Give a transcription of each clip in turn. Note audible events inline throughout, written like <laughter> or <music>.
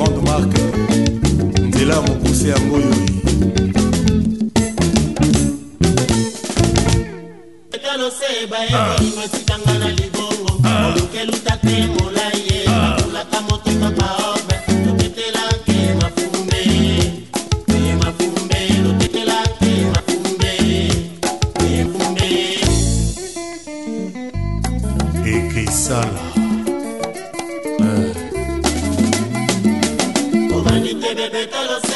grande marque nzela ya mokuse yango oyo bayekolingo ah. etikanga na libongo ah. olukelutake molai ye ah. bakulaka moto kaka bebé, de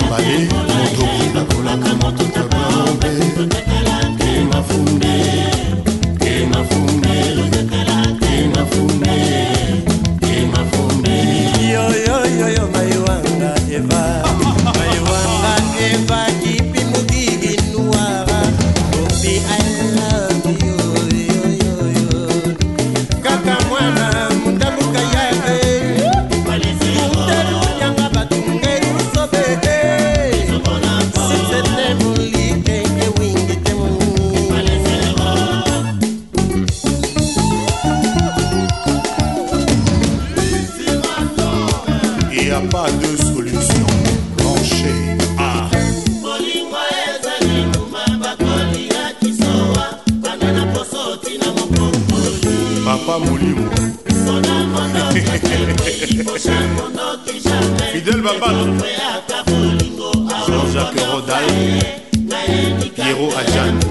samba e motokoakolaka motoka maobe kema funde kema funde kema funde kema funde yoyoyoyo maiwanga eva n'y a pas de solution. Plancher ah. à. Papa Moulimo. <laughs> Fidèle Babat. Jean-Jacques Rodal. Hiro Adjani.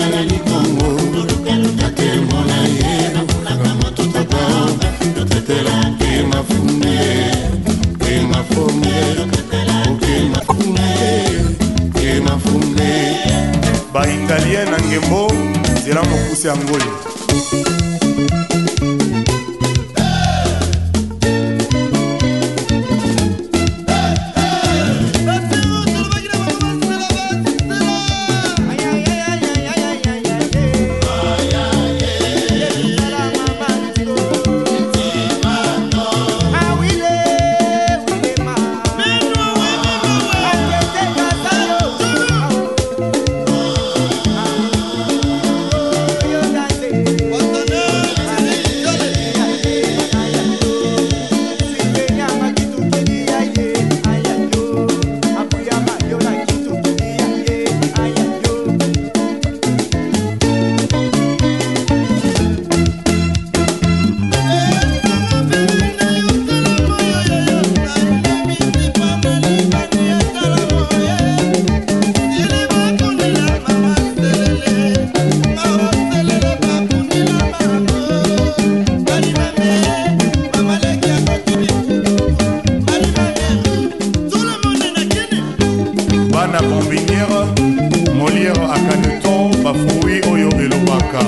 ezalanga likongo ake mona ye papa totetela ke mafune ke mafone oke mafune ke mafune baingalie na ngembo nzela mokusi ya ngoli bana bombiniere moliere akaneton bafuwi oyo elobaka